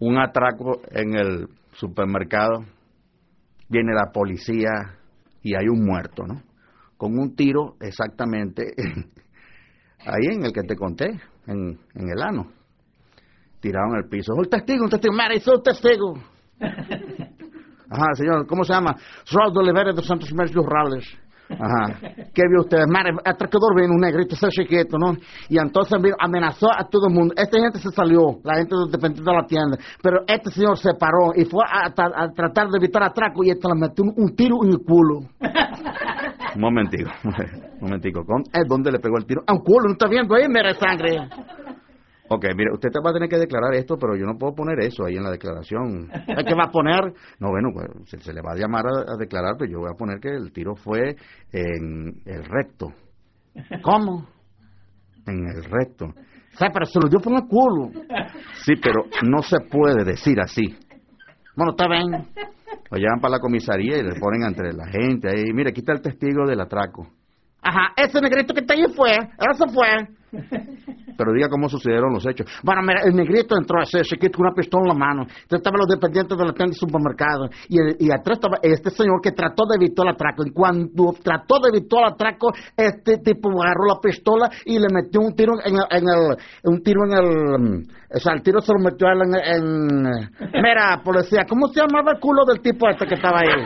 un atraco en el supermercado, viene la policía y hay un muerto, ¿no? Con un tiro exactamente ahí en el que te conté, en, en el ano. Tirado en el piso. Un testigo, un testigo, mira, hizo un testigo. Ajá, señor, ¿cómo se llama? Oliveira de Santos Jiménez Rales. Ajá. ¿Qué vio usted? Mare, atracador vino un negrito, ese chiquito, ¿no? Y entonces amenazó a todo el mundo. Esta gente se salió, la gente dependiente de la tienda. Pero este señor se paró y fue a, a- a tratar de evitar atraco y este le metió un, un tiro en el culo. Un momentico, un momentico. ¿Con, eh, ¿Dónde le pegó el tiro? A un culo, ¿no está viendo ahí? Mira sangre. Ok, mire, usted te va a tener que declarar esto, pero yo no puedo poner eso ahí en la declaración. ¿Qué va a poner? No, bueno, pues se, se le va a llamar a, a declarar, pero yo voy a poner que el tiro fue en el recto. ¿Cómo? En el recto. O sea, pero se lo dio por el culo. Sí, pero no se puede decir así. Bueno, está bien. Lo llevan para la comisaría y le ponen entre la gente ahí. Mire, aquí está el testigo del atraco. Ajá, ese negrito que está ahí fue, eso fue. Pero diga cómo sucedieron los hechos. Bueno, mira, el negrito entró ese chiquito con una pistola en la mano. Entonces estaban los dependientes de la tienda del supermercado. Y, atrás estaba este señor que trató de evitar el atraco. Y cuando trató de evitar el atraco, este tipo agarró la pistola y le metió un tiro en el... En el un tiro en el... mm, O sea, el tiro se lo metió a en, en... Mira, policía, ¿cómo se llamaba el culo del tipo este que estaba ahí?